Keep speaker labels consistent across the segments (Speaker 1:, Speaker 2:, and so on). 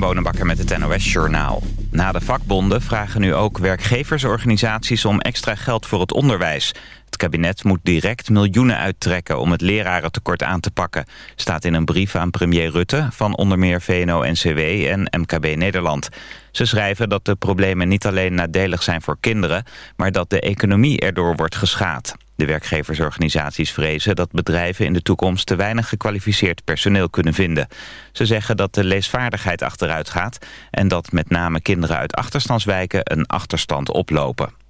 Speaker 1: Bonenbakker met het NOS Journaal. Na de vakbonden vragen nu ook werkgeversorganisaties om extra geld voor het onderwijs. Het kabinet moet direct miljoenen uittrekken om het lerarentekort aan te pakken. Staat in een brief aan premier Rutte van onder meer VNO-NCW en MKB Nederland. Ze schrijven dat de problemen niet alleen nadelig zijn voor kinderen... maar dat de economie erdoor wordt geschaad. De werkgeversorganisaties vrezen dat bedrijven in de toekomst... te weinig gekwalificeerd personeel kunnen vinden. Ze zeggen dat de leesvaardigheid achteruit gaat... en dat met name kinderen uit achterstandswijken een achterstand oplopen.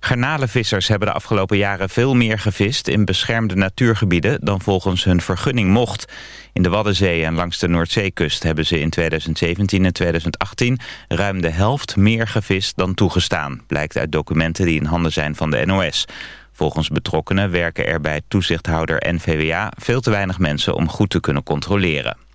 Speaker 1: Garnalenvissers hebben de afgelopen jaren veel meer gevist in beschermde natuurgebieden dan volgens hun vergunning mocht. In de Waddenzee en langs de Noordzeekust hebben ze in 2017 en 2018 ruim de helft meer gevist dan toegestaan, blijkt uit documenten die in handen zijn van de NOS. Volgens betrokkenen werken er bij toezichthouder NVWA veel te weinig mensen om goed te kunnen controleren.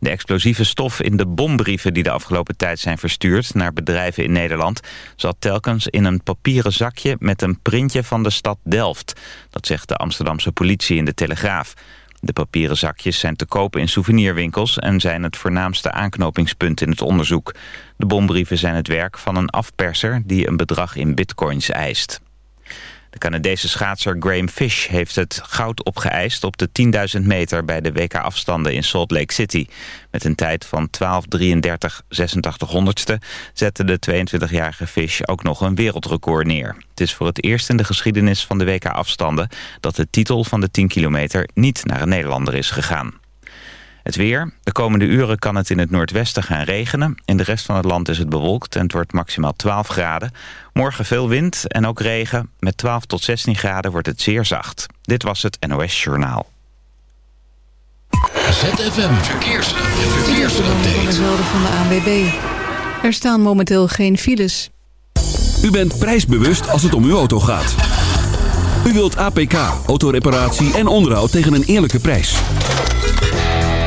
Speaker 1: De explosieve stof in de bombrieven die de afgelopen tijd zijn verstuurd naar bedrijven in Nederland zat telkens in een papieren zakje met een printje van de stad Delft. Dat zegt de Amsterdamse politie in de Telegraaf. De papieren zakjes zijn te kopen in souvenirwinkels en zijn het voornaamste aanknopingspunt in het onderzoek. De bombrieven zijn het werk van een afperser die een bedrag in bitcoins eist. De Canadese schaatser Graham Fish heeft het goud opgeëist op de 10.000 meter bij de WK-afstanden in Salt Lake City. Met een tijd van 12.33.86 honderdste zette de 22-jarige Fish ook nog een wereldrecord neer. Het is voor het eerst in de geschiedenis van de WK-afstanden dat de titel van de 10 kilometer niet naar een Nederlander is gegaan. Het weer. De komende uren kan het in het noordwesten gaan regenen. In de rest van het land is het bewolkt en het wordt maximaal 12 graden. Morgen veel wind en ook regen. Met 12 tot 16 graden wordt het zeer zacht. Dit was het NOS Journaal.
Speaker 2: ZFM Verkeers. Verkeersupdate.
Speaker 3: van de ANWB. Er staan momenteel geen files.
Speaker 4: U bent prijsbewust als het om uw auto gaat. U wilt APK, autoreparatie en onderhoud tegen een eerlijke prijs.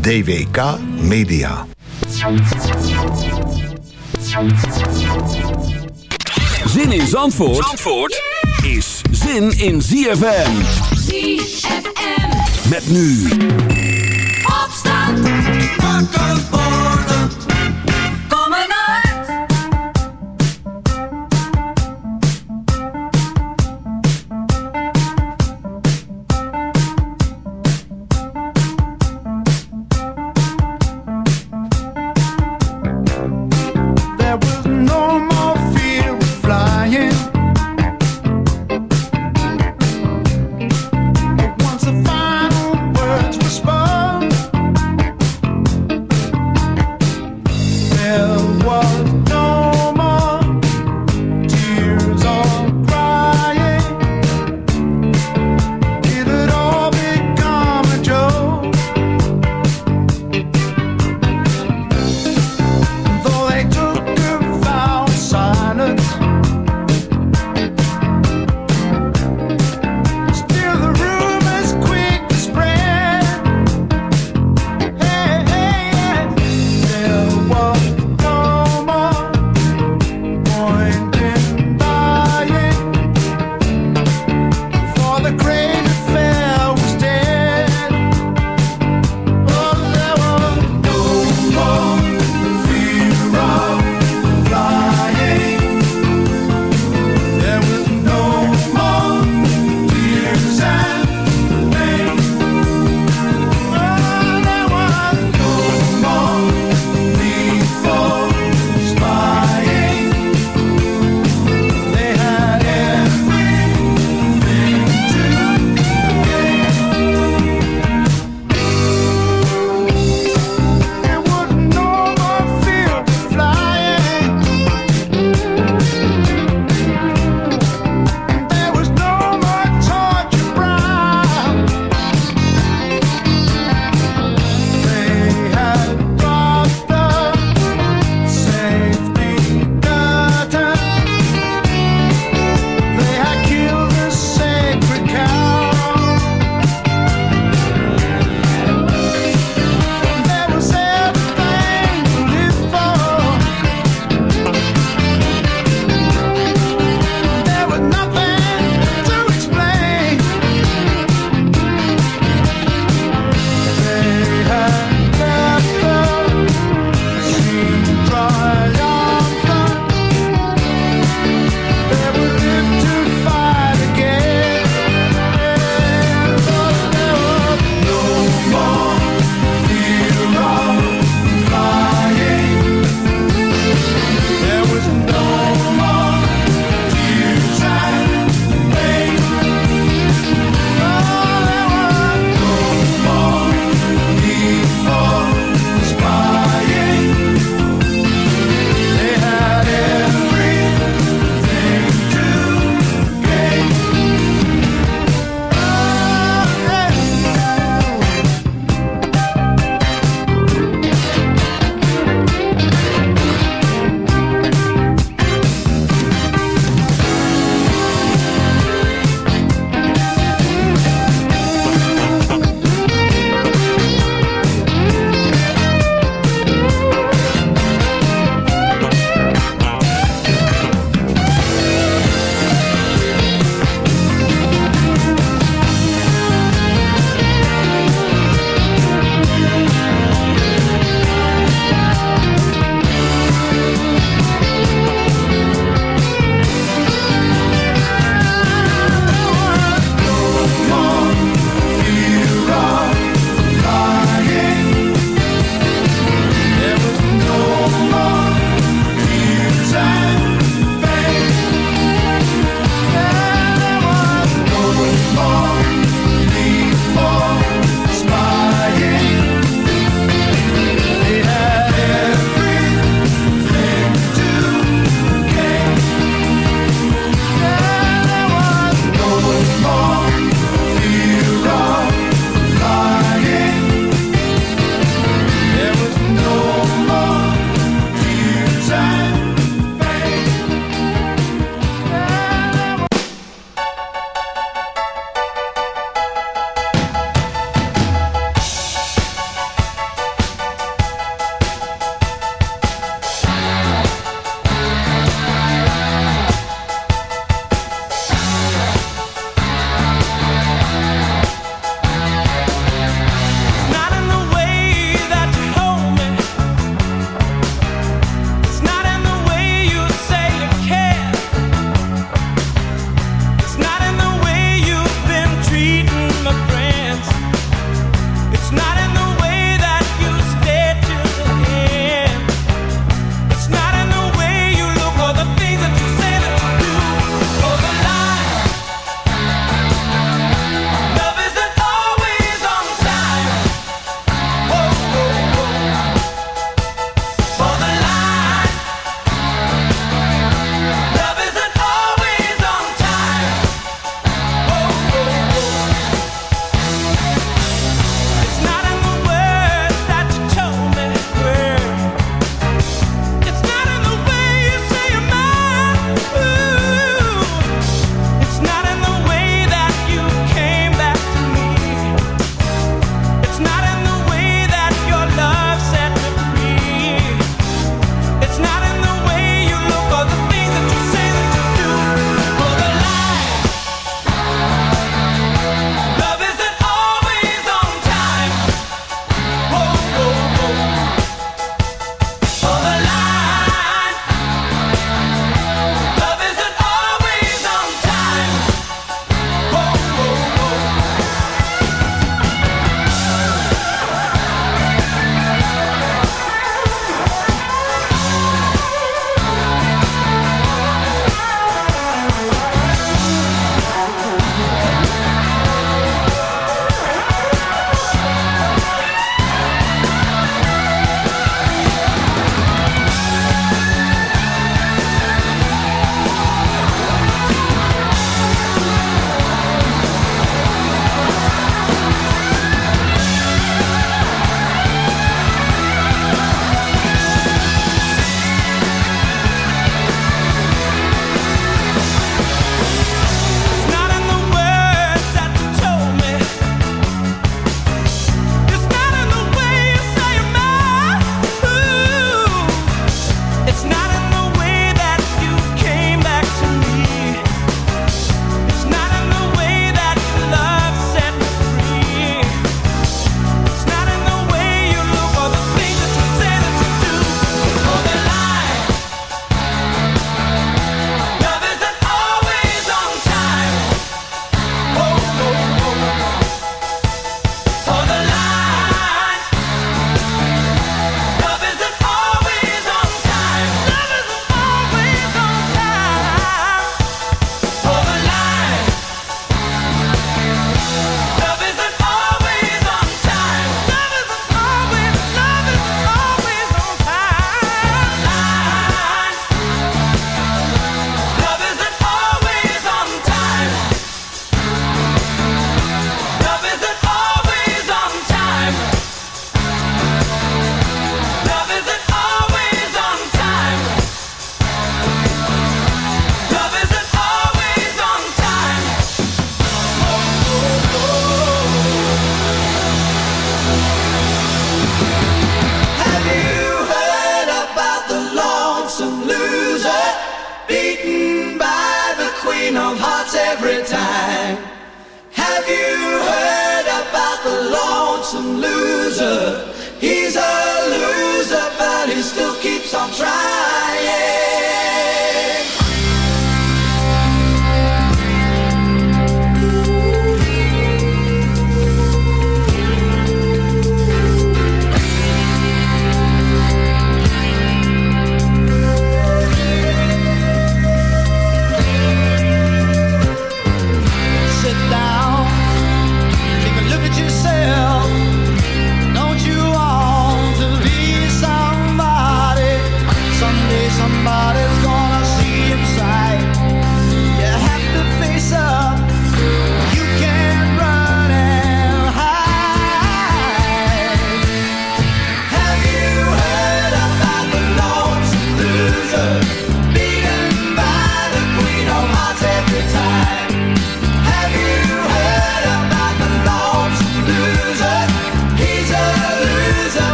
Speaker 2: DWK Media.
Speaker 4: Zin in Zandvoort, Zandvoort is zin in ZFM.
Speaker 5: ZFM.
Speaker 4: Met nu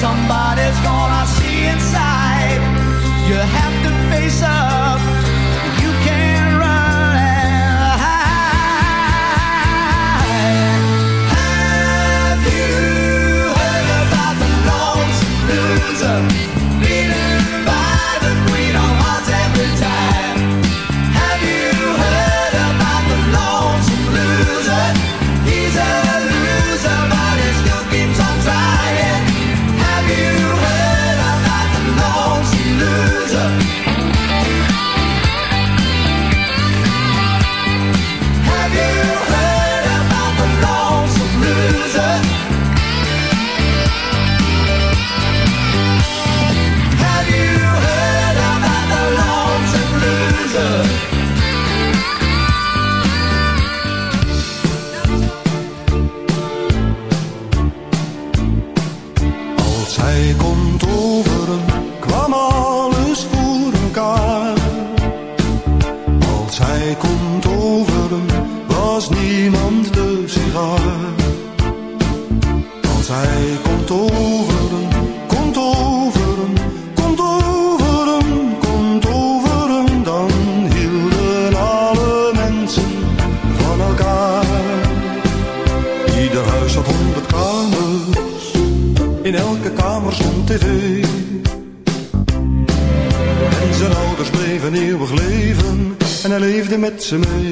Speaker 5: somebody's gonna see inside. You have
Speaker 6: ze mee.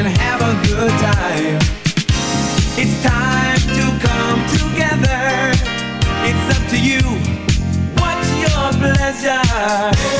Speaker 7: And have a good time. It's time to come together. It's up to you. What's your pleasure?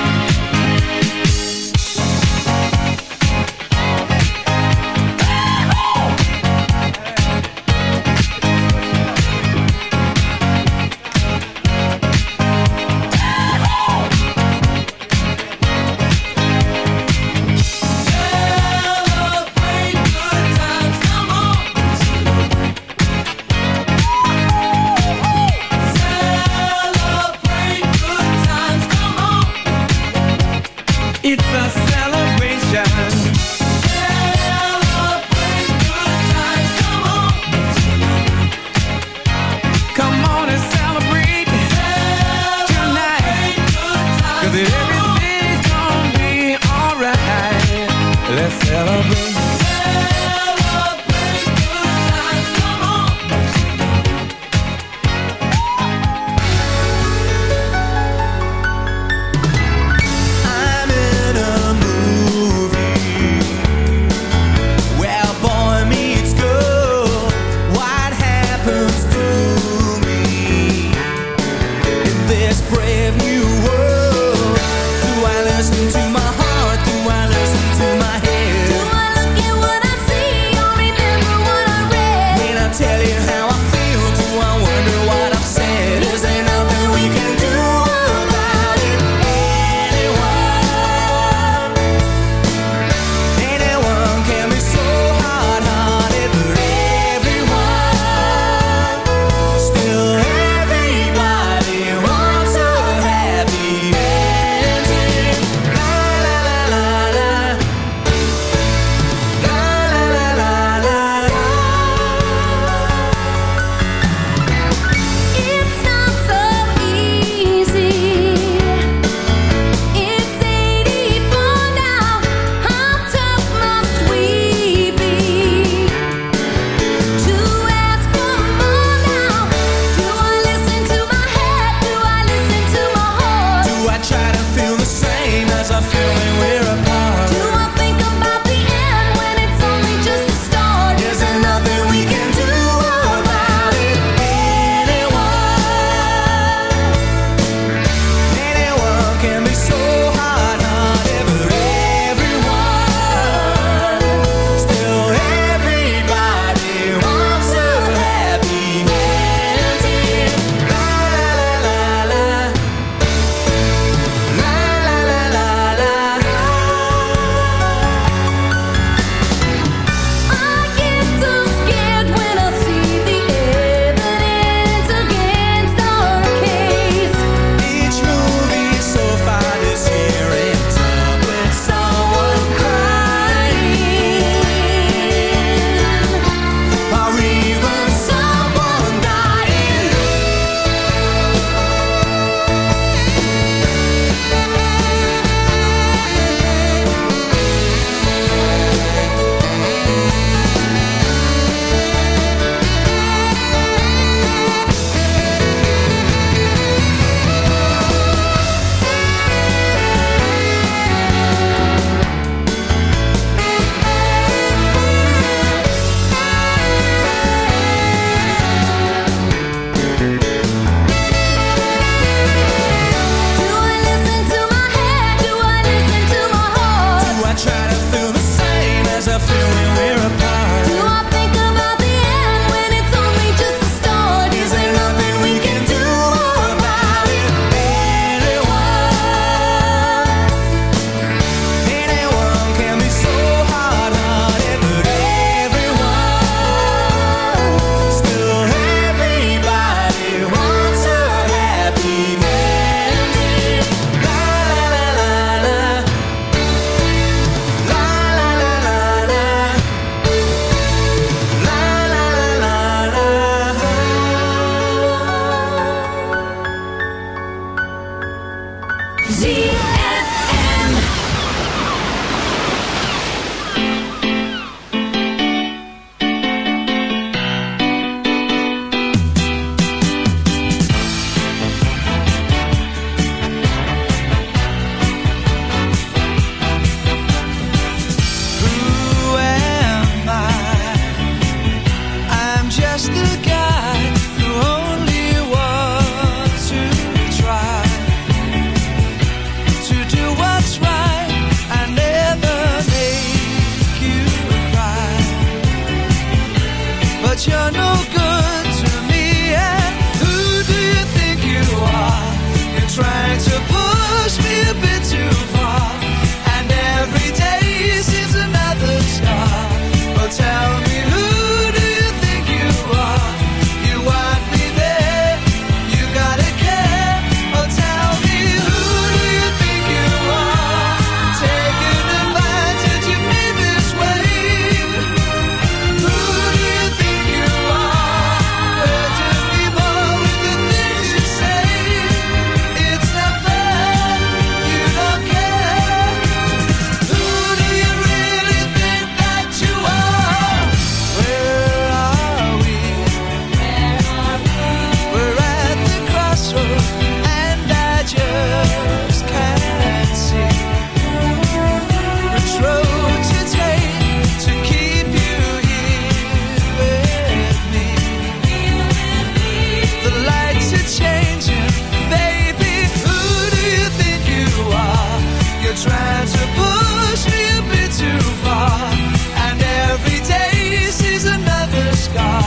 Speaker 5: Scar.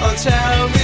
Speaker 5: Oh, tell me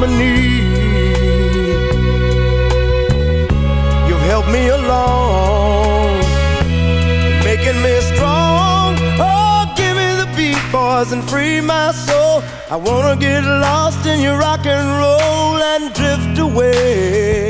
Speaker 5: harmony. You've helped me along, making me strong. Oh,
Speaker 6: give me the beat, boys, and free my soul. I wanna get lost in your rock and roll and drift away.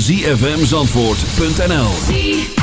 Speaker 7: zfmzandvoort.nl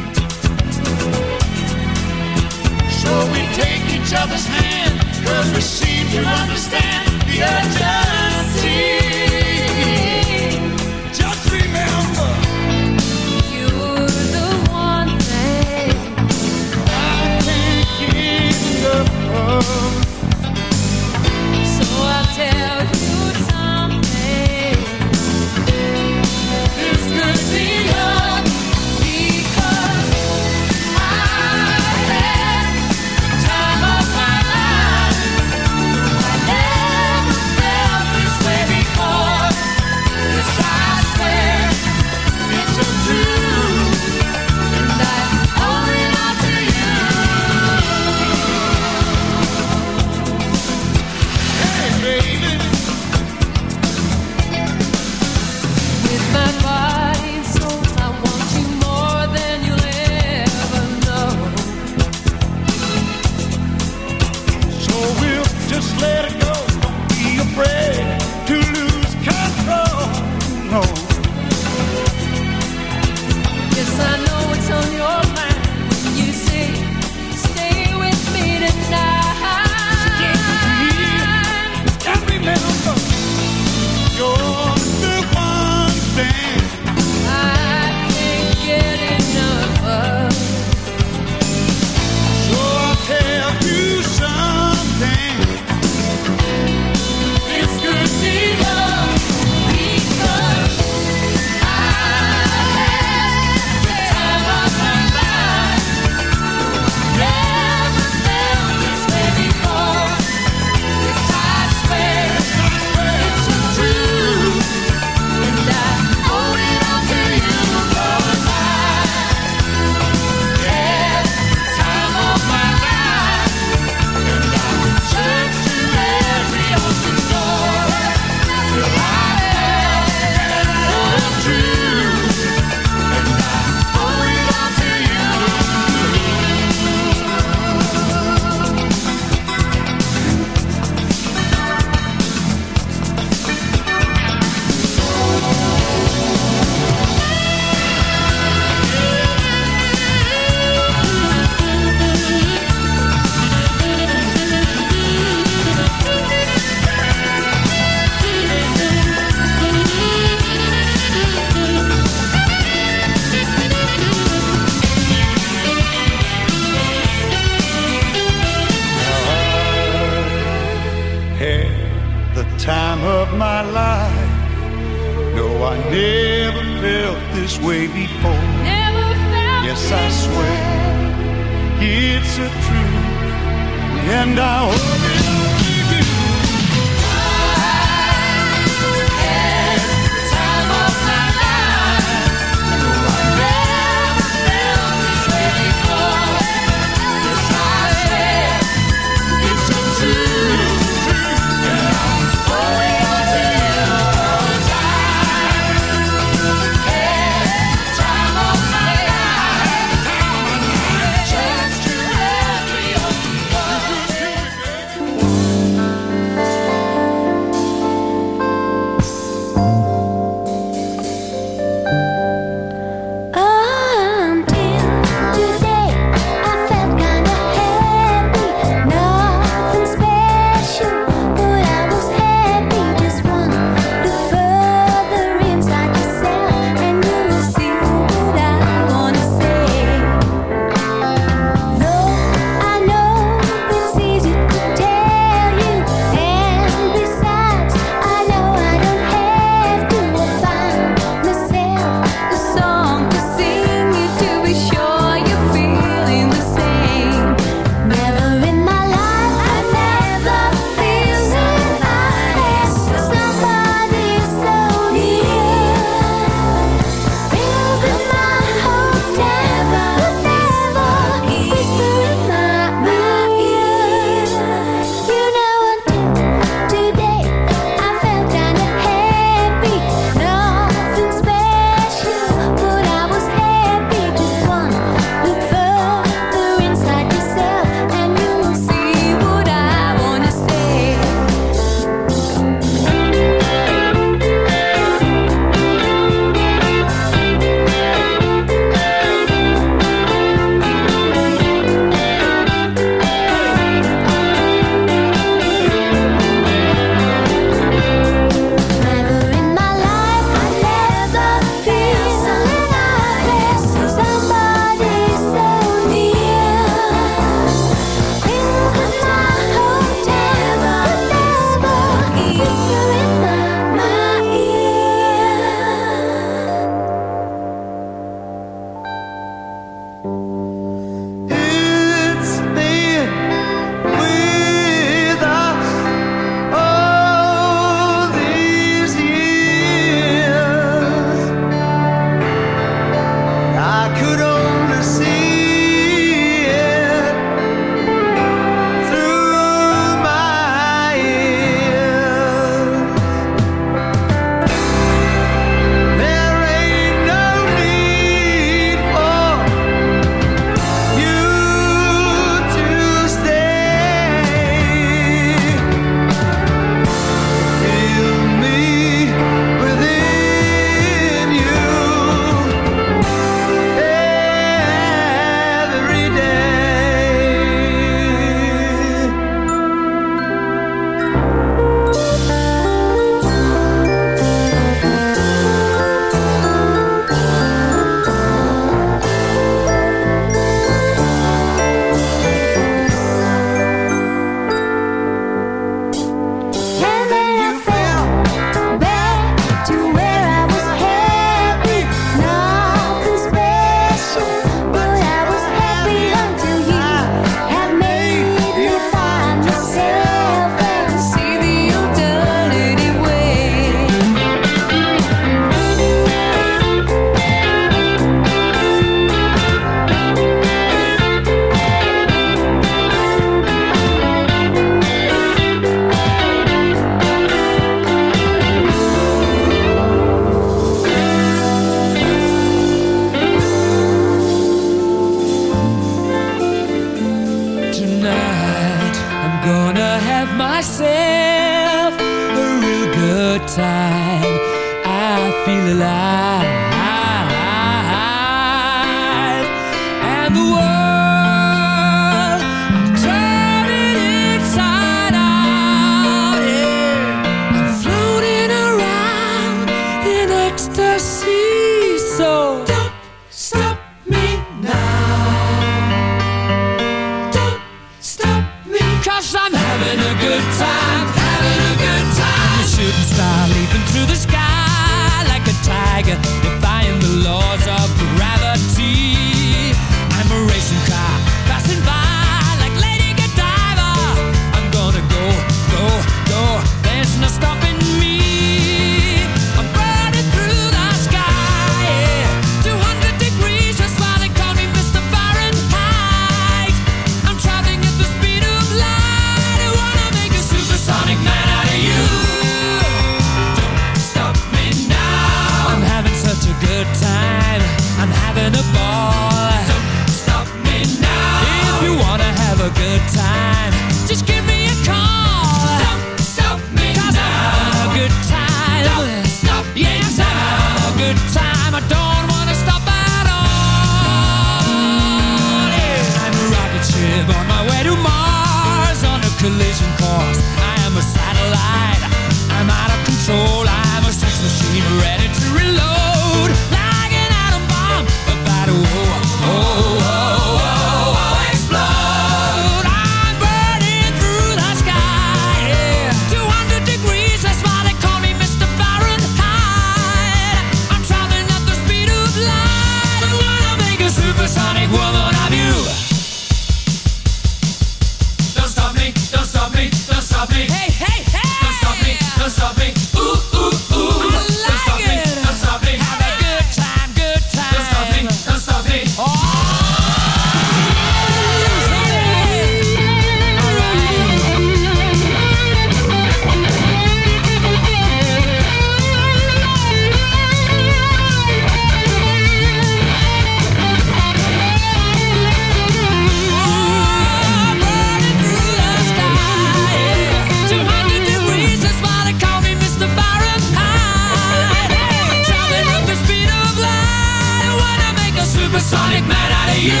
Speaker 7: sonic man out of you.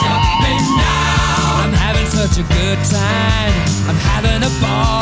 Speaker 7: Stop me now. I'm having such a good time. I'm having a ball.